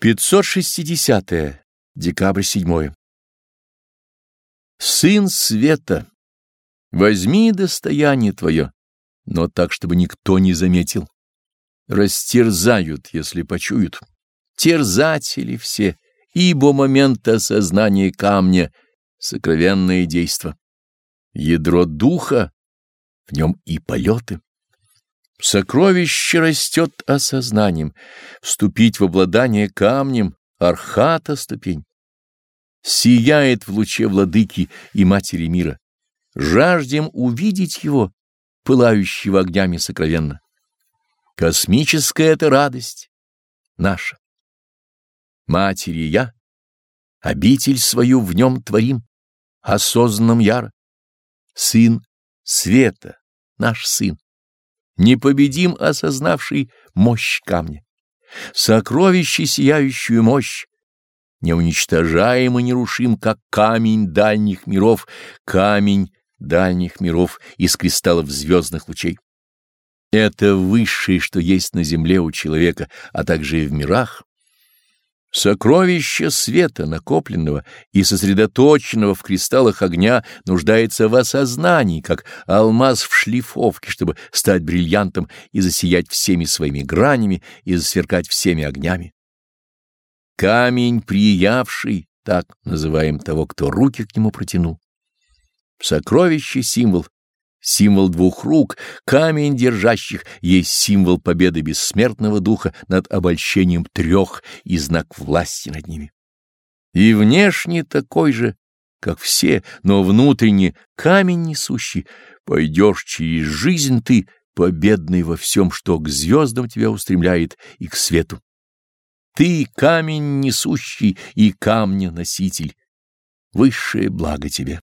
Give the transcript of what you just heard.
560. -е, декабрь 7. Сын света, возьми достояние твое, но так, чтобы никто не заметил. Растерзают, если почуют. Терзатели все, ибо момент осознания камня — сокровенное действо. Ядро духа, в нем и полеты. Сокровище растет осознанием, вступить в обладание камнем — архата ступень. Сияет в луче владыки и матери мира. Жаждем увидеть его, пылающего огнями сокровенно. Космическая это радость наша. Матери я, обитель свою в нем творим, осознанным яро. Сын света, наш сын непобедим осознавший мощь камня, сокровище сияющую мощь, неуничтожаем и нерушим, как камень дальних миров, камень дальних миров из кристаллов звездных лучей. Это высшее, что есть на земле у человека, а также и в мирах, Сокровище света, накопленного и сосредоточенного в кристаллах огня, нуждается в осознании, как алмаз в шлифовке, чтобы стать бриллиантом и засиять всеми своими гранями и засверкать всеми огнями. Камень приявший, так называем того, кто руки к нему протянул. Сокровище — символ, Символ двух рук, камень держащих, есть символ победы бессмертного духа над обольщением трех и знак власти над ними. И внешне такой же, как все, но внутренне камень несущий, пойдешь через жизнь ты, победный во всем, что к звездам тебя устремляет и к свету. Ты камень несущий и камня носитель, высшее благо тебе.